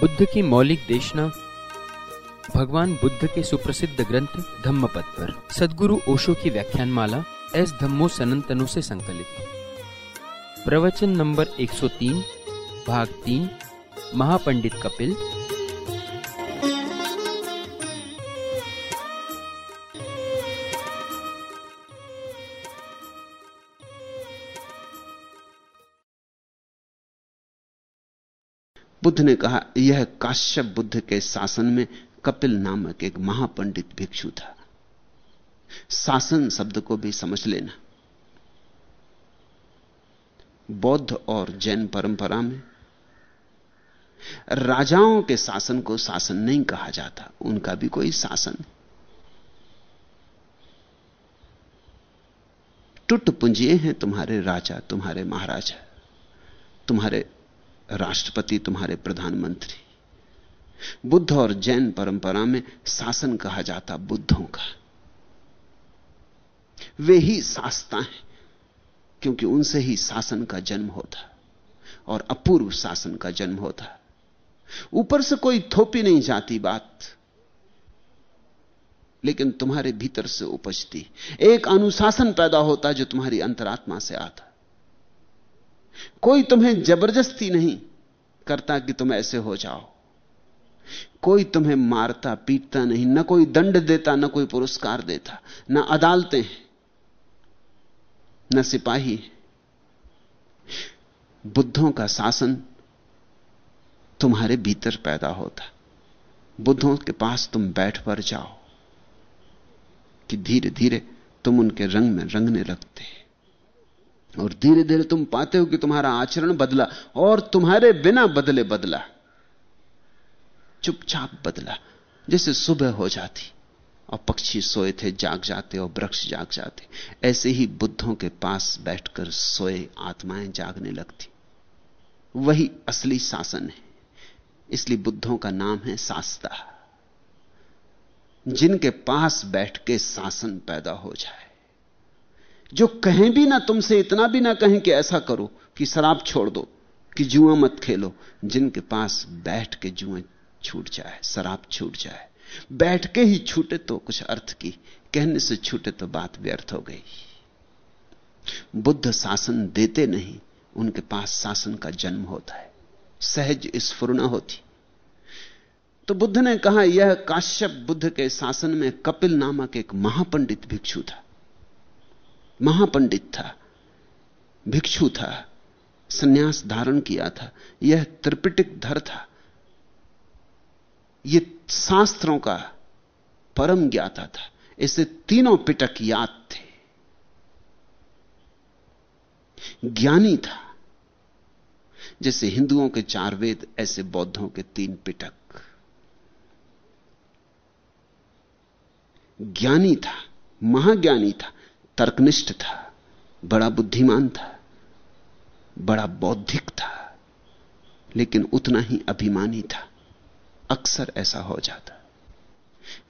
बुद्ध की मौलिक देशना, भगवान बुद्ध के सुप्रसिद्ध ग्रंथ धम्मपद पर। सदगुरु ओशो की व्याख्यान माला एस धम्मो सनंतनु से संकलित। प्रवचन नंबर 103 भाग 3 महापंडित कपिल। बुद्ध ने कहा, यह काश्यप बुद्ध के शासन में कपिल नामक एक महापंडित भिक्षु था। शासन शब्द को भी समझ लेना। बौद्ध और जैन परंपरा में राजाओं के शासन को शासन नहीं कहा जाता, उनका भी कोई शासन टुट पुंजिए हैं, तुम्हारे राजा, तुम्हारे महाराजा, तुम्हारे राष्ट्रपति, तुम्हारे प्रधानमंत्री। बुद्ध और जैन परंपरा में शासन कहा जाता बुद्धों का। वे ही शास्ता हैं, क्योंकि उनसे ही शासन का जन्म होता और अपूर्व शासन का जन्म होता। ऊपर से कोई थोपी नहीं जाती बात, लेकिन तुम्हारे भीतर से उपजती। एक अनुशासन पैदा होता जो तुम्हारी अंतरात्मा से आता। कोई तुम्हें ज़बरदस्ती नहीं करता कि तुम ऐसे हो जाओ। कोई तुम्हें मारता, पीटता नहीं, ना कोई दंड देता, ना कोई पुरस्कार देता, न अदालतें न सिपाही बुद्धों का शासन तुम्हारे भीतर पैदा होता। बुद्धों के पास तुम बैठ पर जाओ कि धीरे धीरे तुम उनके रंग में रंगने लगते। और धीरे धीरे तुम पाते हो कि तुम्हारा आचरण बदला और तुम्हारे बिना बदले बदला। चुपचाप बदला, जैसे सुबह हो जाती और पक्षी सोए थे, जाग जाते और वृक्ष जाग जाते। ऐसे ही बुद्धों के पास बैठकर सोए आत्माएँ जागने लगती। वही असली शासन है। इसलिए बुद्धों का नाम है शास्ता। जिनके पास बैठ के शासन पैदा हो जाए। जो कहें भी ना तुमसे, इतना भी ना कहें कि ऐसा करो कि शराब छोड़ दो, कि जुआ मत खेलो। जिनके पास बैठ के जुआ छूट जाए, शराब छूट जाए। बैठ के ही छूटे तो कुछ अर्थ की, कहने से छूटे तो बात व्यर्थ हो गई। बुद्ध शासन देते नहीं, उनके पास शासन का जन्म होता है। सहज स्फुरना होती। तो बुद्ध ने कहा, यह काश्यप बुद्ध के शासन में कपिल नामक एक महापंडित भिक्षु था। महापंडित था, भिक्षु था, सन्यास धारण किया था, यह त्रिपिटिक धर था। यह शास्त्रों का परम ज्ञाता था। इसे तीनों पिटक याद थे। ज्ञानी था। जैसे हिंदुओं के चार वेद, ऐसे बौद्धों के तीन पिटक। ज्ञानी था, महाज्ञानी था। तर्कनिष्ठ था, बड़ा बुद्धिमान था, बड़ा बौद्धिक था, लेकिन उतना ही अभिमानी था। अक्सर ऐसा हो जाता।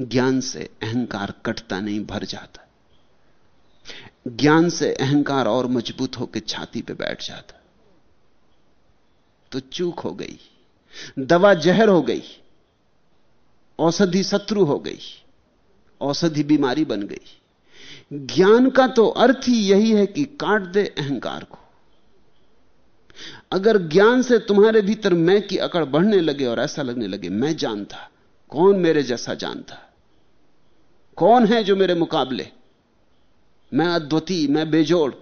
ज्ञान से अहंकार कटता नहीं, भर जाता। ज्ञान से अहंकार और मज़बूत होकर छाती पे बैठ जाता। तो चूक हो गई, दवा जहर हो गई, औषधि शत्रु हो गई, औषधि बीमारी बन गई। ज्ञान का तो अर्थ ही यही है कि काट दे अहंकार को। अगर ज्ञान से तुम्हारे भीतर मैं की अकड़ बढ़ने लगे और ऐसा लगने लगे, मैं जानता, कौन मेरे जैसा जानता? कौन है जो मेरे मुकाबले? मैं अद्वितीय, मैं बेजोड़।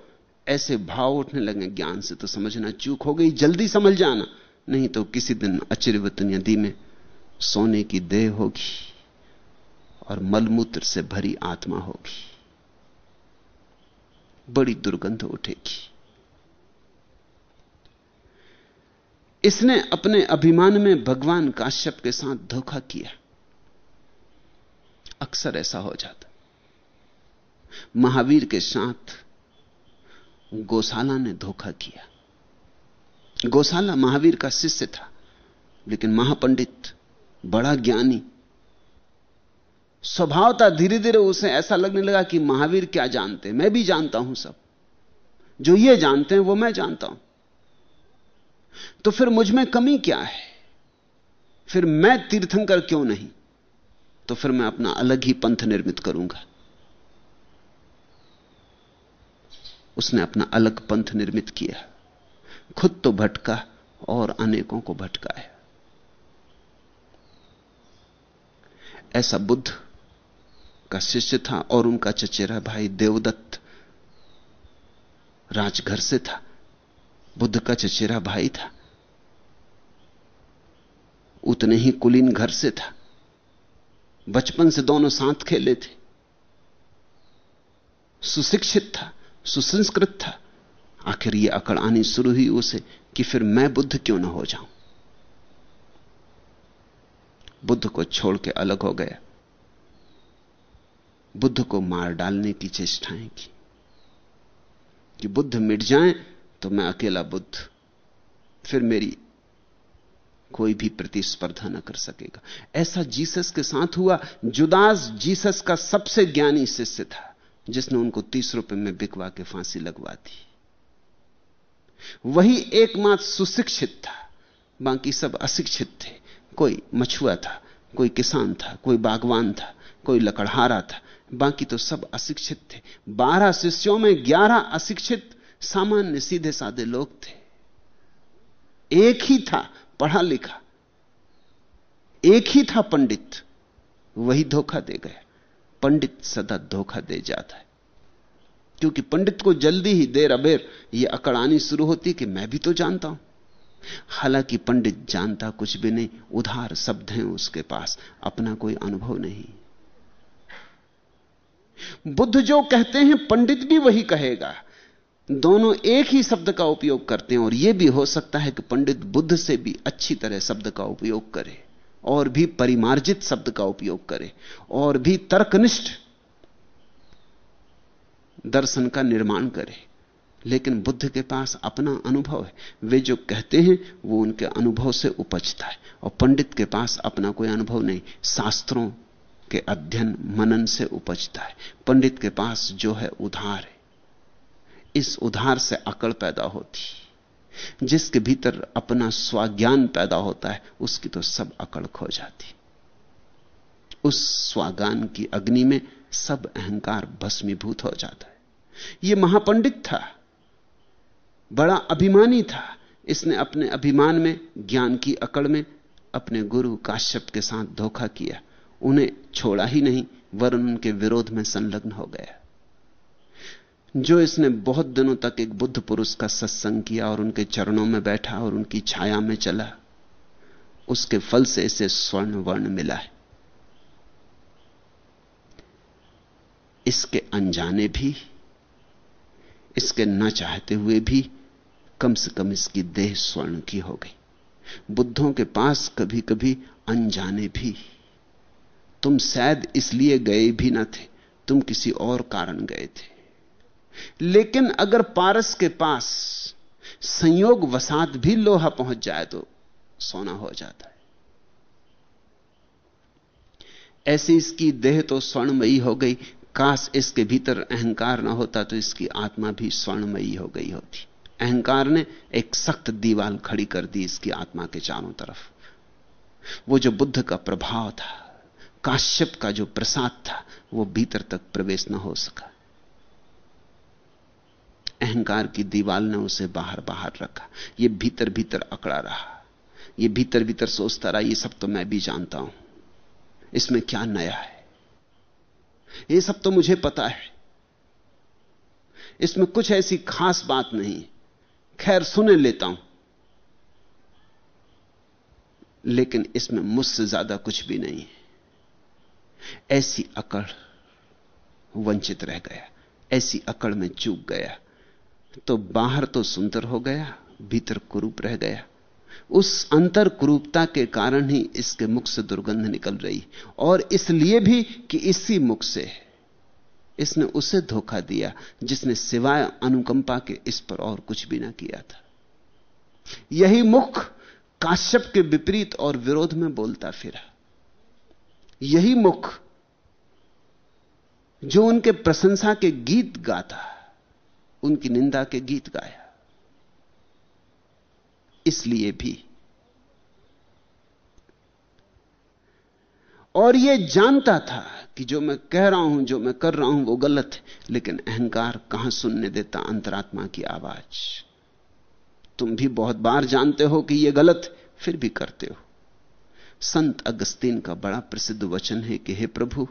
ऐसे भाव उठने लगे, ज्ञान से तो समझना चूक हो गई, जल्दी समझ जाना, नहीं तो किसी दिन अचिरवत नदी में सोने की देह होगी और मलमूत्र से भरी आत्मा होगी। बड़ी दुर्गंध उठेगी। इसने अपने अभिमान में भगवान काश्यप के साथ धोखा किया। अक्सर ऐसा हो जाता। महावीर के साथ गौशाला ने धोखा किया। गौशाला महावीर का शिष्य था, लेकिन महापंडित बड़ा ज्ञानी स्वभाव था धीरे धीरे उसे ऐसा लगने लगा कि महावीर क्या जानते मैं भी जानता हूँ सब। जो ये जानते हैं, वो मैं जानता हूँ। तो फिर मुझमें कमी क्या है? फिर मैं तीर्थंकर क्यों नहीं? तो फिर मैं अपना अलग ही पंथ निर्मित करूँगा। उसने अपना अलग पंथ निर्मित किया। खुद तो भटका और अनेकों को भटकाया। ऐसा बुद्ध का शिष्य था और उनका चचेरा भाई देवदत्त राजघर से था। बुद्ध का चचेरा भाई था। उतने ही कुलीन घर से था। बचपन से दोनों साथ खेले थे। सुशिक्षित था, सुसंस्कृत था। आखिर यह अकड़ आनी शुरू हुई उसे कि फिर मैं बुद्ध क्यों ना हो जाऊँ? बुद्ध को छोड़ के अलग हो गया। बुद्ध को मार डालने की चेष्टाएँ की, कि बुद्ध मिट जाएँ तो मैं अकेला बुद्ध, फिर मेरी कोई भी प्रतिस्पर्धा न कर सकेगा। ऐसा जीसस के साथ हुआ, जुदास जीसस का सबसे ज्ञानी शिष्य था, जिसने उनको तीस रुपए में बिकवा के फांसी लगवा दी। वही एकमात्र सुशिक्षित था, बाकी सब अशिक्षित थे। कोई मछुआ था, कोई किसान था, कोई बागवान था, कोई लकड़हारा था बाकी तो सब अशिक्षित थे। बारह शिष्यों में ग्यारह अशिक्षित, सामान्य सीधे साधे लोग थे। एक ही था पढ़ा लिखा। एक ही था पंडित। वही धोखा दे गया। पंडित सदा धोखा दे जाता है। क्योंकि पंडित को जल्दी ही देर अबेर यह अकड़ानी शुरू होती कि मैं भी तो जानता हूँ। हालाँकि पंडित जानता कुछ भी नहीं, उधार शब्द हैं उसके पास, अपना कोई अनुभव नहीं। बुद्ध जो कहते हैं, पंडित भी वही कहेगा। दोनों एक ही शब्द का उपयोग करते हैं, और यह भी हो सकता है कि पंडित बुद्ध से भी अच्छी तरह शब्द का उपयोग करे, और भी परिमार्जित शब्द का उपयोग करे, और भी तर्कनिष्ठ दर्शन का निर्माण करे। लेकिन बुद्ध के पास अपना अनुभव है। वे जो कहते हैं, वो उनके अनुभव से उपजता है, और पंडित के पास अपना कोई अनुभव नहीं। शास्त्रों के अध्ययन मनन से उपजता है। पंडित के पास जो है उधार है। इस उधार से अकड़ पैदा होती जिसके भीतर अपना स्वाज्ञान पैदा होता है, उसकी तो सब अकड़ खो जाती उस स्वाज्ञान की अग्नि में सब अहंकार भस्मीभूत हो जाता है। यह महापंडित था। बड़ा अभिमानी था। इसने अपने अभिमान में, ज्ञान की अकड़ में, अपने गुरु काश्यप के साथ धोखा किया। उन्हें छोड़ा ही नहीं वरुण उनके विरोध में संलग्न हो गया। जो इसने बहुत दिनों तक एक बुद्ध पुरुष का सत्संग किया और उनके चरणों में बैठा और उनकी छाया में चला, उसके फल से इसे स्वर्ण वर्ण मिला है। इसके अनजाने भी, इसके न चाहते हुए भी कम से कम इसकी देह स्वर्ण की हो गई। बुद्धों के पास कभी कभी अनजाने भी तुम शायद इसलिए गए भी ना थे, तुम किसी और कारण गए थे। लेकिन अगर पारस के पास संयोग वसात भी लोहा पहुँच जाए तो सोना हो जाता है। ऐसी इसकी देह तो स्वर्णमयी हो गई, काश इसके भीतर अहंकार ना होता तो इसकी आत्मा भी स्वर्णमयी हो गई होती। अहंकार ने एक सख्त दीवाल खड़ी कर दी इसकी आत्मा के चारों तरफ़। वो जो बुद्ध का प्रभाव था काश्यप का जो प्रसाद था, वो भीतर तक प्रवेश न हो सका। अहंकार की दीवाल ने उसे बाहर बाहर रखा। ये भीतर भीतर अकड़ा रहा। ये भीतर भीतर सोचता रहा, ये सब तो मैं भी जानता हूँ। इसमें क्या नया है? ये सब तो मुझे पता है। इसमें कुछ ऐसी खास बात नहीं। खैर, सुने लेता हूँ। लेकिन इसमें मुझसे ज़्यादा कुछ भी नहीं है। ऐसी अकड़ वंचित रह गया, ऐसी अकड़ में चूक गया तो बाहर तो सुंदर हो गया, भीतर कुरूप रह गया। उस अंतर कुरूपता के कारण ही इसके मुख से दुर्गंध निकल रही, और इसलिए भी कि इसी मुख से इसने उसे धोखा दिया, जिसने सिवाय अनुकंपा के इस पर और कुछ भी ना किया था। यही मुख काश्यप के विपरीत और विरोध में बोलता फिरा। यही मुख जो उनके प्रशंसा के गीत गाता, उनकी निंदा के गीत गाया। इसलिए भी। और यह जानता था कि जो मैं कह रहा हूँ, जो मैं कर रहा हूँ, वो गलत है, लेकिन अहंकार कहाँ सुनने देता अंतरात्मा की आवाज़? तुम भी बहुत बार जानते हो कि यह गलत फिर भी करते हो। संत अगस्तीन का बड़ा प्रसिद्ध वचन है कि, हे प्रभु,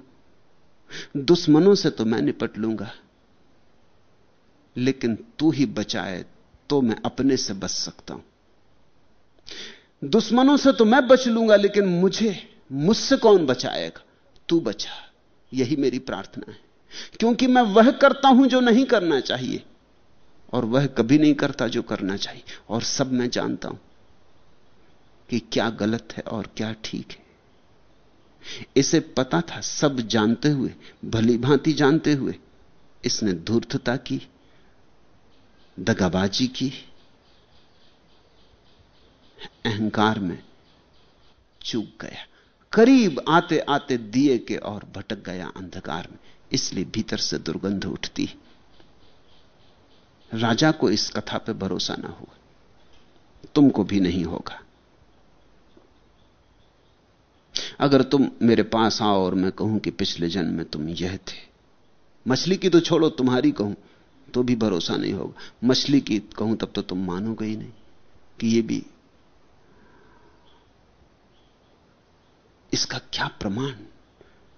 दुश्मनों से तो मैं निपट लूँगा, लेकिन तू ही बचाए तो मैं अपने से बच सकता हूँ। दुश्मनों से तो मैं बच लूँगा, लेकिन मुझे, मुझसे कौन बचाएगा? तू बचा। यही मेरी प्रार्थना है। क्योंकि मैं वह करता हूँ जो नहीं करना चाहिए, और वह कभी नहीं करता जो करना चाहिए, और सब मैं जानता हूँ। कि क्या गलत है और क्या ठीक है। इसे पता था, सब जानते हुए, भली भांति जानते हुए। इसने धूर्तता की, दगाबाजी की, अहंकार में चूक गया। करीब आते आते दिए के और भटक गया अंधकार में, इसलिए भीतर से दुर्गंध उठती। राजा को इस कथा पे भरोसा ना हुआ। तुमको भी नहीं होगा। अगर तुम मेरे पास आओ और मैं कहूँ कि पिछले जन्म में तुम यह थे। मछली की तो छोड़ो, तुम्हारी कहूँ तो भी भरोसा नहीं होगा। मछली की कहूँ, तब तो तुम मानोगे ही नहीं कि ये भी इसका क्या प्रमाण।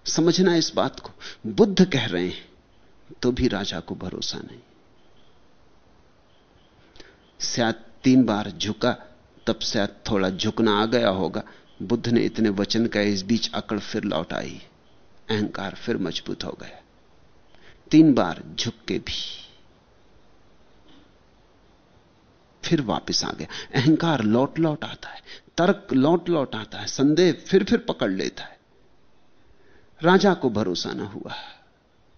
समझना इस बात को। बुद्ध कह रहे हैं तो भी राजा को भरोसा नहीं। शायद तीन बार झुका, तब शायद थोड़ा झुकना आ गया होगा। बुद्ध ने इतने वचन का इस बीच अकड़ फिर लौट आई। अहंकार फिर मज़बूत हो गया। तीन बार झुक के भी फिर वापस आ गया। अहंकार लौट लौट आता है, तर्क लौट लौट आता है, संदेह फिर फिर पकड़ लेता है। राजा को भरोसा ना हुआ।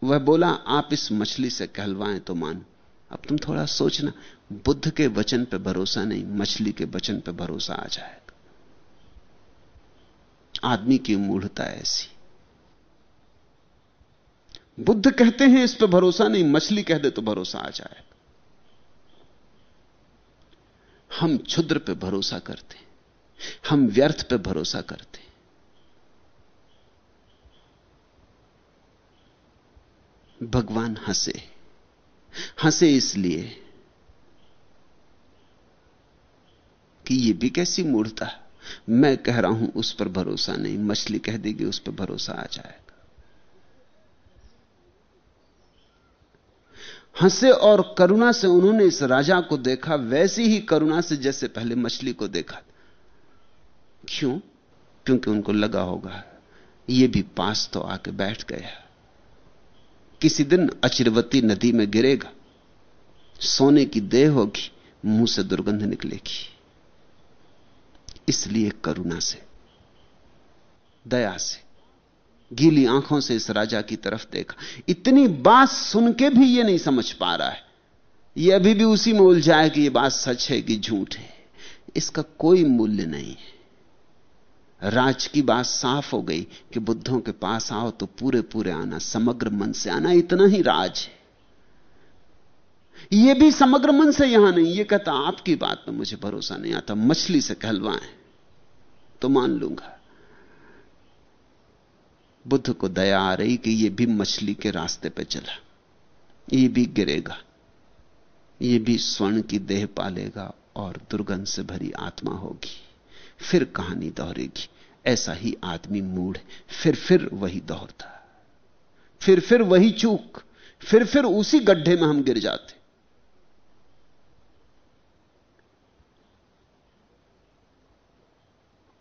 वह बोला, आप इस मछली से कहलवाएँ तो मान। अब तुम थोड़ा सोचना, बुद्ध के वचन पर भरोसा नहीं, मछली के वचन पर भरोसा आ जाएगा। आदमी की मूढ़ता ऐसी। बुद्ध कहते हैं, इस पे भरोसा नहीं, मछली कह दे तो भरोसा आ जाएगा हम क्षुद्र पे भरोसा करते हम व्यर्थ पे भरोसा करते भगवान हंसे हंसे इसलिए कि यह भी कैसी मूर्ता मैं कह रहा हूँ, उस पर भरोसा नहीं। मछली कह देगी, उस पर भरोसा आ जाएगा। हंसे और करुणा से उन्होंने इस राजा को देखा, वैसी ही करुणा से जैसे पहले मछली को देखा। क्यों? क्योंकि उनको लगा होगा, ये भी पास तो आके बैठ गया। किसी दिन अचिरवती नदी में गिरेगा, सोने की देह होगी, मुँह से दुर्गंध निकलेगी। इसलिए करुणा से, दया से, गीली आँखों से इस राजा की तरफ़ देखा। इतनी बात सुन के भी यह नहीं समझ पा रहा है। यह अभी भी उसी में उलझा है कि यह बात सच है कि झूठ है। इसका कोई मूल्य नहीं है। राज की बात साफ़ हो गई कि बुद्धों के पास आओ तो पूरे पूरे आना, समग्र मन से आना, इतना ही राज है। यह भी समग्र मन से यहाँ नहीं यह कहता, आपकी बात में मुझे भरोसा नहीं आता, मछली से कहलवाएँ। तो मान लूँगा। बुद्ध को दया आ रही कि यह भी मछली के रास्ते पर चला। यह भी गिरेगा। यह भी स्वर्ण की देह पालेगा और दुर्गंध से भरी आत्मा होगी। फिर कहानी दोहरेगी। ऐसा ही आदमी मूड फिर फिर वही दोहरता। फिर फिर वही चूक। फिर फिर उसी गड्ढे में हम गिर जाते।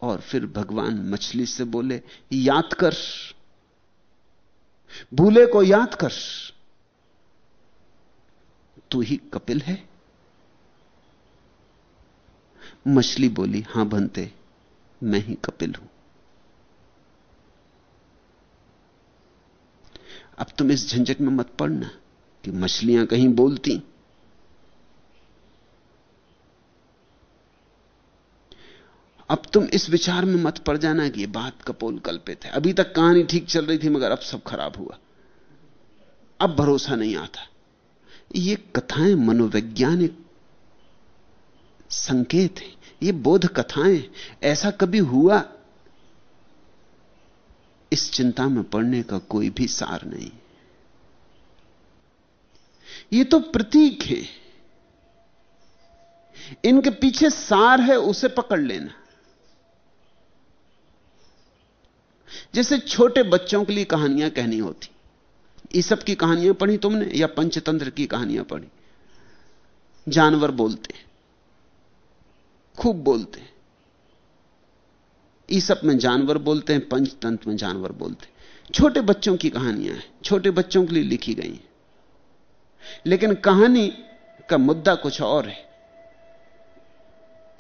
और फिर भगवान मछली से बोले, याद कर। भूले को याद कर। तू ही कपिल है? मछली बोली, हाँ बनते मैं ही कपिल हूँ। अब तुम इस झंझट में मत पड़ना कि मछलियाँ कहीं बोलती। तुम इस विचार में मत पड़ जाना कि यह बात कपोल कल्पित है। अभी तक कहानी ठीक चल रही थी, मगर अब सब खराब हुआ। अब भरोसा नहीं आता। ये कथाएँ मनोवैज्ञानिक संकेत है। ये बोध कथाएँ। ऐसा कभी हुआ? इस चिंता में पड़ने का कोई भी सार नहीं। ये तो प्रतीक है। इनके पीछे सार है, उसे पकड़ लेना। जैसे छोटे बच्चों के लिए कहानियाँ कहनी होती। ये सब की कहानियाँ पढ़ी तुमने, या पंचतंत्र की कहानियाँ पढ़ी? जानवर बोलते खूब बोलते ईसप में जानवर बोलते हैं, पंचतंत्र में जानवर बोलते हैं। छोटे बच्चों की कहानियाँ हैं, छोटे बच्चों के लिए लिखी गई हैं। लेकिन कहानी का मुद्दा कुछ और है।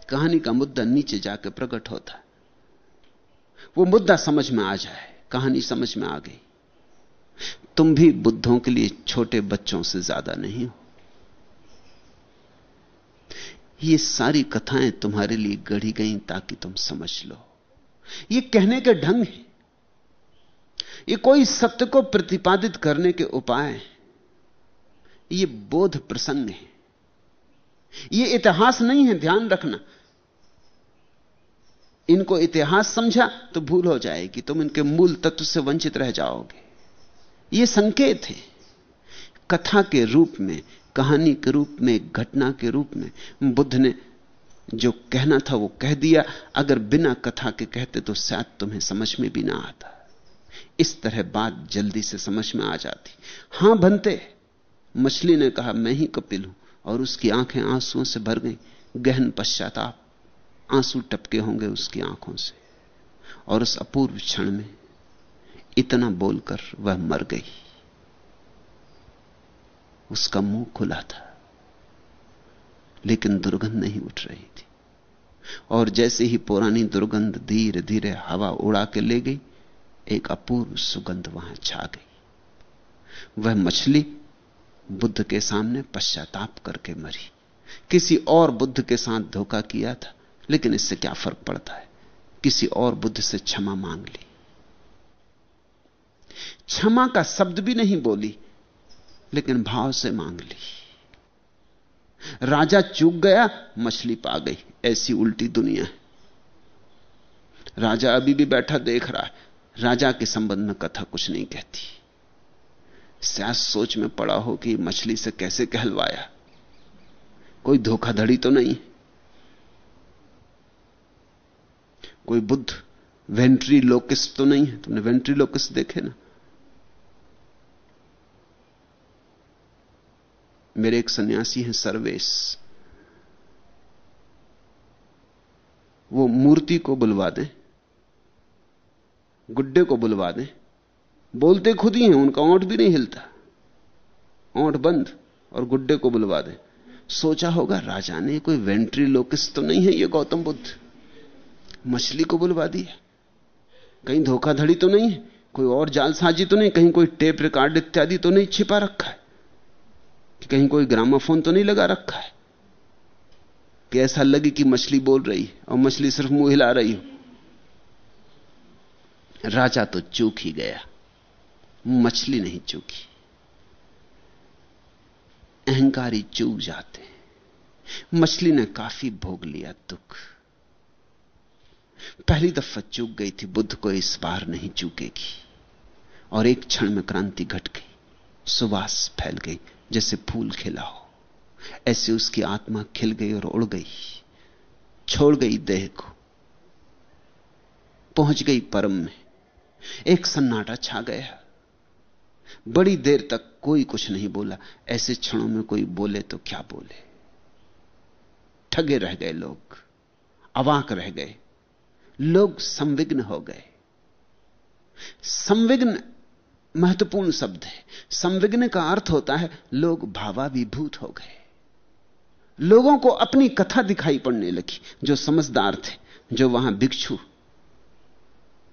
कहानी का मुद्दा नीचे जाकर प्रकट होता है। वो मुद्दा समझ में आ जाए, कहानी समझ में आ गई। तुम भी बुद्धों के लिए छोटे बच्चों से ज़्यादा नहीं हो। ये सारी कथाएँ तुम्हारे लिए गढ़ी गई ताकि तुम समझ लो। ये कहने के ढंग है। ये कोई सत्य को प्रतिपादित करने के उपाय हैं। ये बोध प्रसंग है। ये इतिहास नहीं है, ध्यान रखना। इनको इतिहास समझा तो भूल हो जाएगी। तुम इनके मूल तत्व से वंचित रह जाओगे। ये संकेत है। कथा के रूप में, कहानी के रूप में, घटना के रूप में बुद्ध ने जो कहना था वो कह दिया। अगर बिना कथा के कहते तो शायद तुम्हें समझ में भी ना आता। इस तरह बात जल्दी से समझ में आ जाती। हाँ, बनते। मछली ने कहा, मैं ही कपिल हूँ। और उसकी आँखें आंसुओं से भर गई। गहन पश्चाताप। आँसू टपके होंगे उसकी आँखों से। और उस अपूर्व क्षण में इतना बोलकर वह मर गई। उसका मुँह खुला था, लेकिन दुर्गंध नहीं उठ रही थी। और जैसे ही पुरानी दुर्गंध धीरे धीरे हवा उड़ा के ले गई, एक अपूर्व सुगंध वहाँ छा गई। वह मछली बुद्ध के सामने पश्चाताप करके मरी। किसी और बुद्ध के साथ धोखा किया था। लेकिन इससे क्या फ़र्क पड़ता है? किसी और बुद्ध से क्षमा मांग ली। क्षमा का शब्द भी नहीं बोली, लेकिन भाव से मांग ली। राजा चूक गया, मछली पा गई। ऐसी उल्टी दुनिया है। राजा अभी भी बैठा देख रहा है। राजा के संबंध में कथा कुछ नहीं कहती। शायद सोच में पड़ा हो कि मछली से कैसे कहलवाया। कोई धोखाधड़ी तो नहीं कोई बुद्ध? वेंट्री लोकिस्ट तो नहीं है। तुमने वेंट्री लोकिस्ट देखे ना? मेरे एक सन्यासी हैं, सर्वेश। वो मूर्ति को बुलवा दें। गुड्डे को बुलवा दें। बोलते खुद ही हैं, उनका ओंठ भी नहीं हिलता। ओंठ बंद और गुड्डे को बुलवा दें। सोचा होगा, राजा ने कोई वेंट्री लोकिस तो नहीं है ये गौतम बुद्ध? मछली को बुलवा दिया कहीं धोखाधड़ी तो नहीं है, कोई और जालसाजी तो नहीं, कहीं कोई टेप रिकॉर्ड इत्यादि तो नहीं छिपा रखा है, कि कहीं कोई ग्रामाफोन तो नहीं लगा रखा है। कि ऐसा लगे कि मछली बोल रही है, और मछली सिर्फ़ मुँह हिला रही हो। राजा तो चूक ही गया, मछली नहीं चूकी। अहंकारी चूक जाते मछली ने काफ़ी भोग लिया दुख। पहली दफ़ा चूक गई थी, बुद्ध को इस बार नहीं चूकेगी। और एक क्षण में क्रांति घट गई सुवास फैल गई, जैसे फूल खिला हो। ऐसे उसकी आत्मा खिल गई और उड़ गई, छोड़ गई देह को, पहुँच गई परम में। एक सन्नाटा छा गया। बड़ी देर तक कोई कुछ नहीं बोला। ऐसे क्षणों में कोई बोले तो क्या बोले? ठगे रह गए लोग, अवाक रह गए। लोग संविग्न हो गए। संविग्न महत्वपूर्ण शब्द है। संविग्न का अर्थ होता है लोग भावाभिभूत हो गए। लोगों को अपनी कथा दिखाई पड़ने लगी, जो समझदार थे, जो वहाँ भिक्षु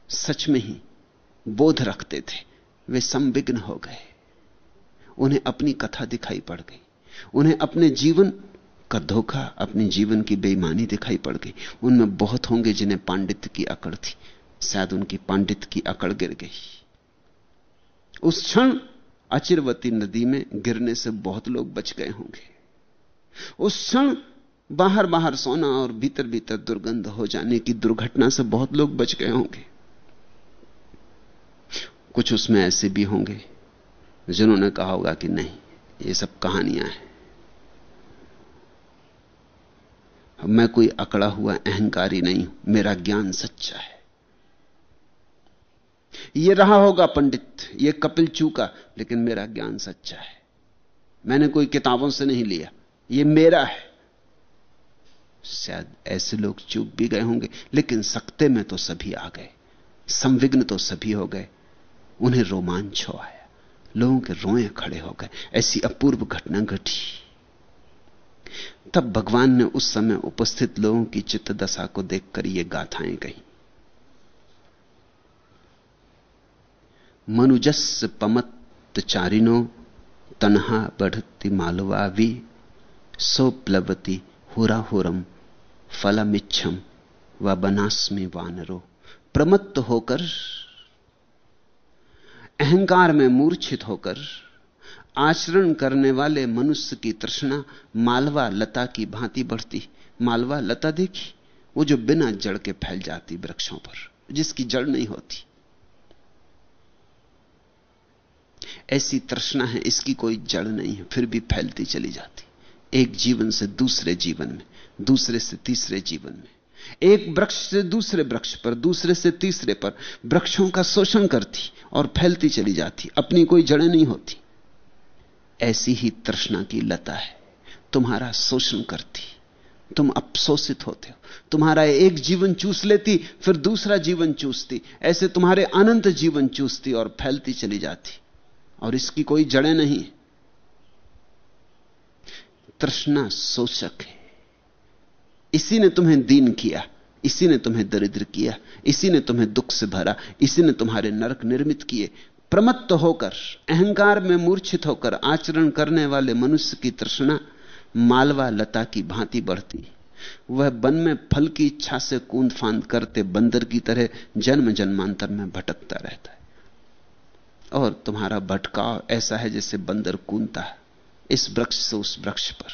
सच में ही बोध रखते थे। वे संविग्न हो गए। उन्हें अपनी कथा दिखाई पड़ गई। उन्हें अपने जीवन का धोखा अपने जीवन की बेईमानी दिखाई पड़ गई। उनमें बहुत होंगे जिन्हें पांडित्य की अकड़ थी। शायद उनकी पांडित्य की अकड़ गिर गई। उस क्षण अचिरवती नदी में गिरने से बहुत लोग बच गए होंगे। उस क्षण बाहर बाहर सोना और भीतर भीतर दुर्गंध हो जाने की दुर्घटना से बहुत लोग बच गए होंगे। कुछ उसमें ऐसे भी होंगे जिन्होंने कहा होगा कि नहीं, ये सब कहानियाँ हैं। मैं कोई अकड़ा हुआ अहंकारी नहीं हूँ, मेरा ज्ञान सच्चा है। यह रहा होगा पंडित यह कपिल चूका, लेकिन मेरा ज्ञान सच्चा है। मैंने कोई किताबों से नहीं लिया, ये मेरा है। शायद ऐसे लोग चूक भी गए होंगे, लेकिन सकते में तो सभी आ गए संविघ्न तो सभी हो गए, उन्हें रोमांच हो आया, लोगों के रोए खड़े हो गए, ऐसी अपूर्व घटना घटी। तब भगवान ने उस समय उपस्थित लोगों की चित्त दशा को देखकर ये गाथाएँ कही। मनुजस पमत तनहा बढ़ती मालवा वी सो प्लवती हुरा हुरम फलमिच्छम व बनास्मी वानरो। प्रमत्त होकर, अहंकार में मूर्छित होकर आचरण करने वाले मनुष्य की तृष्णा, मालवा लता की भांति बढ़ती। मालवा लता देखी? वो जो बिना जड़ के फैल जाती वृक्षों पर, जिसकी जड़ नहीं होती। ऐसी तृष्णा है, इसकी कोई जड़ नहीं है, फिर भी फैलती चली जाती। एक जीवन से दूसरे जीवन में, दूसरे से तीसरे जीवन में। एक वृक्ष से दूसरे वृक्ष पर, दूसरे से तीसरे पर, वृक्षों का शोषण करती और फैलती चली जाती। अपनी कोई जड़ें नहीं होती। ऐसी ही तृष्णा की लता है। तुम्हारा शोषण करती, तुम अपशोषित होते हो। तुम्हारा एक जीवन चूस लेती, फिर दूसरा जीवन चूसती। ऐसे तुम्हारे अनंत जीवन चूसती और फैलती चली जाती। और इसकी कोई जड़ें नहीं। तृष्णा शोषक है। इसी ने तुम्हें दीन किया, इसी ने तुम्हें दरिद्र किया, इसी ने तुम्हें दुख से भरा, इसी ने तुम्हारे नरक निर्मित किए। प्रमत्त होकर, अहंकार में मूर्छित होकर आचरण करने वाले मनुष्य की तृष्णा मालवा लता की भांति बढ़ती। वह वन में फल की इच्छा से कूद फांद करते बंदर की तरह जन्म जन्मांतर में भटकता रहता है। और तुम्हारा भटकाव ऐसा है जैसे बंदर कूदता है, इस वृक्ष से उस वृक्ष पर।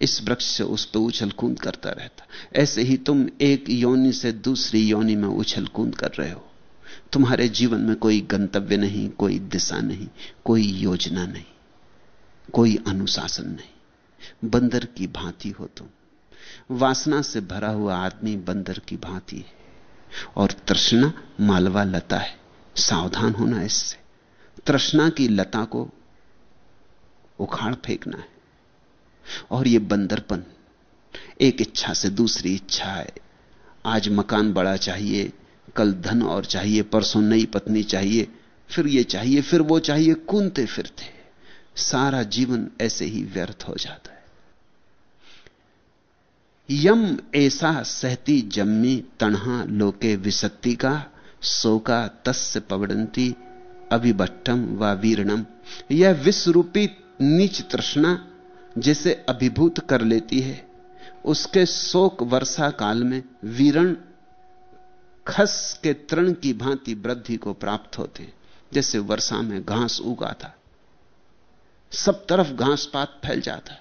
इस वृक्ष से उस पर उछल कूद करता रहता। ऐसे ही तुम एक योनि से दूसरी योनि में उछल कूद कर रहे हो। तुम्हारे जीवन में कोई गंतव्य नहीं, कोई दिशा नहीं, कोई योजना नहीं, कोई अनुशासन नहीं। बंदर की भांति हो तुम। वासना से भरा हुआ आदमी बंदर की भांति है। और तृष्णा मालवा लता है। सावधान होना इससे। तृष्णा की लता को उखाड़ फेंकना है। और यह बंदरपन, एक इच्छा से दूसरी इच्छा है। आज मकान बड़ा चाहिए कल धन और चाहिए, परसों नई पत्नी चाहिए, फिर ये चाहिए, फिर वो चाहिए, कूदते फिरते, सारा जीवन ऐसे ही व्यर्थ हो जाता है। यम ऐसा सहती जम्मी तणहा लोके विसक्ति का शोका तस्य पवड़ंती अभिभट्टम व वीरणम यह विश्वरूपी नीच तृष्णा जिसे अभिभूत कर लेती है, उसके शोक वर्षा काल में वीरण खस के तृण की भांति वृद्धि को प्राप्त होते जैसे वर्षा में घास उगा था। सब तरफ़ घास पात फैल जाता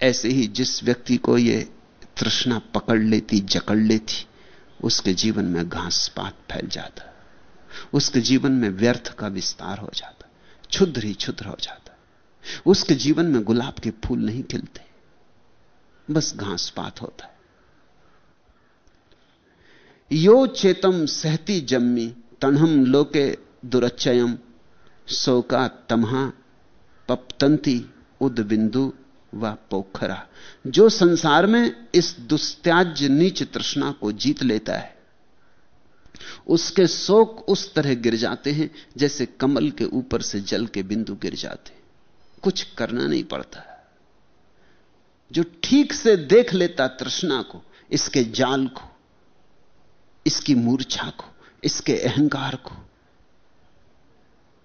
ऐसे ही जिस व्यक्ति को यह तृष्णा पकड़ लेती, जकड़ लेती, उसके जीवन में घास पात फैल जाता उसके जीवन में व्यर्थ का विस्तार हो जाता क्षुद्र ही क्षुद्र हो जाता उसके जीवन में गुलाब के फूल नहीं खिलते। बस घास पात होता है। यो चेतम सहती जम्मी, तनहम लोके दुरचयम शोका तमहा पपतंती उद बिंदु व पोखरा। जो संसार में इस दुस्त्याज्य नीच तृष्णा को जीत लेता है, उसके शोक उस तरह गिर जाते हैं जैसे कमल के ऊपर से जल के बिंदु गिर जाते कुछ करना नहीं पड़ता। जो ठीक से देख लेता तृष्णा को, इसके जाल को इसकी मूर्छा को, इसके अहंकार को,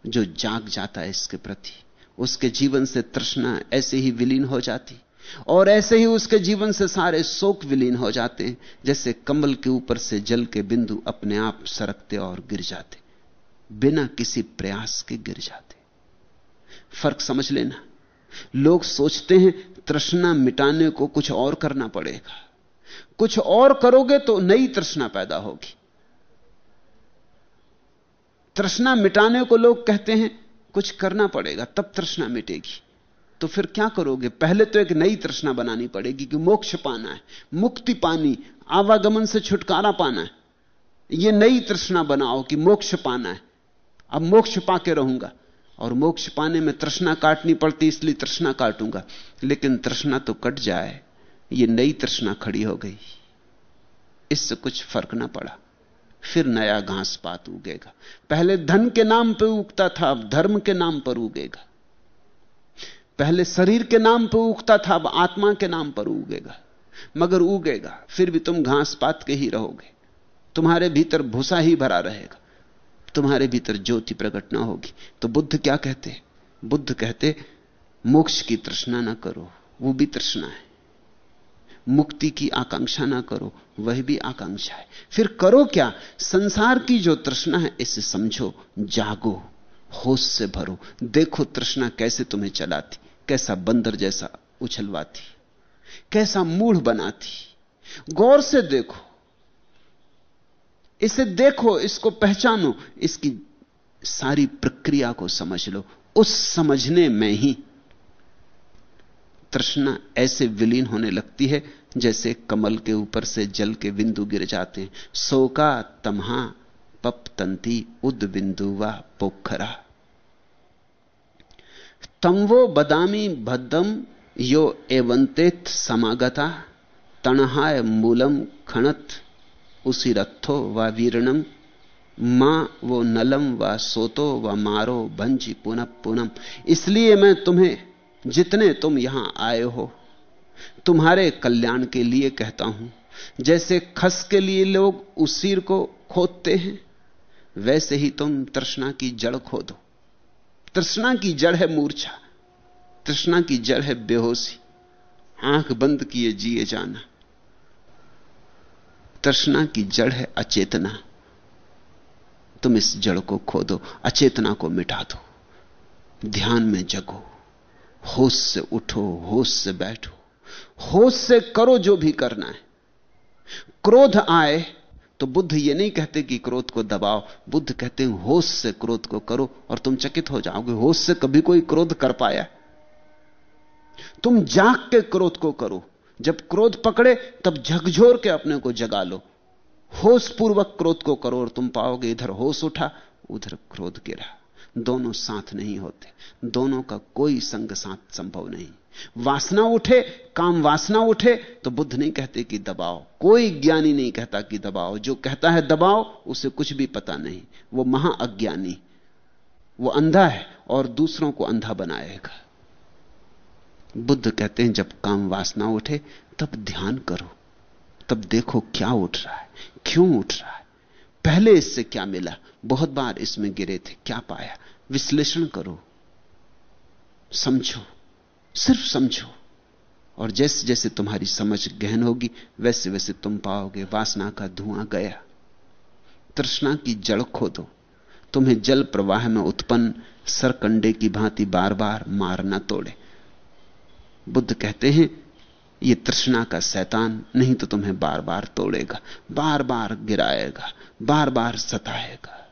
जो जाग जाता है इसके प्रति, उसके जीवन से तृष्णा ऐसे ही विलीन हो जाती, और ऐसे ही उसके जीवन से सारे शोक विलीन हो जाते हैं जैसे कमल के ऊपर से जल के बिंदु अपने आप सरकते और गिर जाते, बिना किसी प्रयास के गिर जाते। फ़र्क समझ लेना। लोग सोचते हैं, तृष्णा मिटाने को कुछ और करना पड़ेगा। कुछ और करोगे तो नई तृष्णा पैदा होगी। तृष्णा मिटाने को लोग कहते हैं, कुछ करना पड़ेगा, तब तृष्णा मिटेगी। तो फिर क्या करोगे? पहले तो एक नई तृष्णा बनानी पड़ेगी कि मोक्ष पाना है, मुक्ति पानी, आवागमन से छुटकारा पाना है। यह नई तृष्णा बनाओ कि मोक्ष पाना है। अब मोक्ष पाके रहूँगा, और मोक्ष पाने में तृष्णा काटनी पड़ती, इसलिए तृष्णा काटूँगा। लेकिन तृष्णा तो कट जाए। ये नई तृष्णा खड़ी हो गई। इससे कुछ फ़र्क ना पड़ा। फिर नया घास पात उगेगा। पहले धन के नाम पर उगता था, अब धर्म के नाम पर उगेगा। पहले शरीर के नाम पर उगता था, अब आत्मा के नाम पर उगेगा। मगर उगेगा, फिर भी तुम घास पात के ही रहोगे। तुम्हारे भीतर भूसा ही भरा रहेगा। तुम्हारे भीतर ज्योति प्रकट ना होगी। तो बुद्ध क्या कहते बुद्ध कहते, मोक्ष की तृष्णा ना करो, वो भी तृष्णा है। मुक्ति की आकांक्षा ना करो, वह भी आकांक्षा है। फिर करो क्या? संसार की जो तृष्णा है इसे समझो, जागो, होश से भरो। देखो तृष्णा कैसे तुम्हें चलाती, कैसा बंदर जैसा उछलवाती, कैसा मूढ़ बनाती। गौर से देखो, इसे देखो, इसको पहचानो, इसकी सारी प्रक्रिया को समझ लो। उस समझने में ही तृष्णा ऐसे विलीन होने लगती है जैसे कमल के ऊपर से जल के बिंदु गिर जाते हैं। सोका तमहा पप तंती उद बिंदु व पोखरा। तमवो बदामी भद्दम यो एवंतेत समागता तणहाय मूलम खणत उसी रथो व वीरणम, माँ वो नलम व सोतो व मारो भंजी पुनः पुनम इसलिए मैं तुम्हें जितने तुम यहाँ आए हो, तुम्हारे कल्याण के लिए कहता हूँ। जैसे खस के लिए लोग उसीर को खोदते हैं, वैसे ही तुम तृष्णा की जड़ खोदो। तृष्णा की जड़ है मूर्छा, तृष्णा की जड़ है बेहोशी। आँख बंद किए जिए जाना। तृष्णा की जड़ है अचेतना। तुम इस जड़ को खोदो, अचेतना को मिटा दो। ध्यान में जगो। होश से उठो, होश से बैठो। होश से करो जो भी करना है। क्रोध आए तो बुद्ध ये नहीं कहते कि क्रोध को दबाओ। बुद्ध कहते हैं, होश से क्रोध को करो और तुम चकित हो जाओगे। होश से कभी कोई क्रोध कर पाया। तुम जाग के क्रोध को करो। जब क्रोध पकड़े, तब झकझोर के अपने को जगा लो। होश पूर्वक क्रोध को करो और तुम पाओगे, इधर होश उठा, उधर क्रोध गिरा। दोनों साथ नहीं होते, दोनों का कोई संग साथ संभव नहीं। वासना उठे, काम वासना उठे तो बुद्ध नहीं कहते कि दबाओ। कोई ज्ञानी नहीं कहता कि दबाओ। जो कहता है दबाओ, उसे कुछ भी पता नहीं। वो महाअज्ञानी वो अंधा है और दूसरों को अंधा बनाएगा। बुद्ध कहते हैं, जब काम वासना उठे, तब ध्यान करो। तब देखो क्या उठ रहा है, क्यों उठ रहा है। पहले इससे क्या मिला? बहुत बार इसमें गिरे थे। क्या पाया? विश्लेषण करो। समझो। सिर्फ़ समझो। और जैसे जैसे तुम्हारी समझ गहन होगी वैसे वैसे तुम पाओगे, वासना का धुआँ गया। तृष्णा की जड़ खोदो तुम्हें जल प्रवाह में उत्पन्न सरकंडे की भांति बार बार मार तोड़े। बुद्ध कहते हैं यह तृष्णा का शैतान नहीं तो तुम्हें बार बार तोड़ेगा, बार बार गिराएगा, बार बार सताएगा।